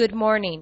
Good morning.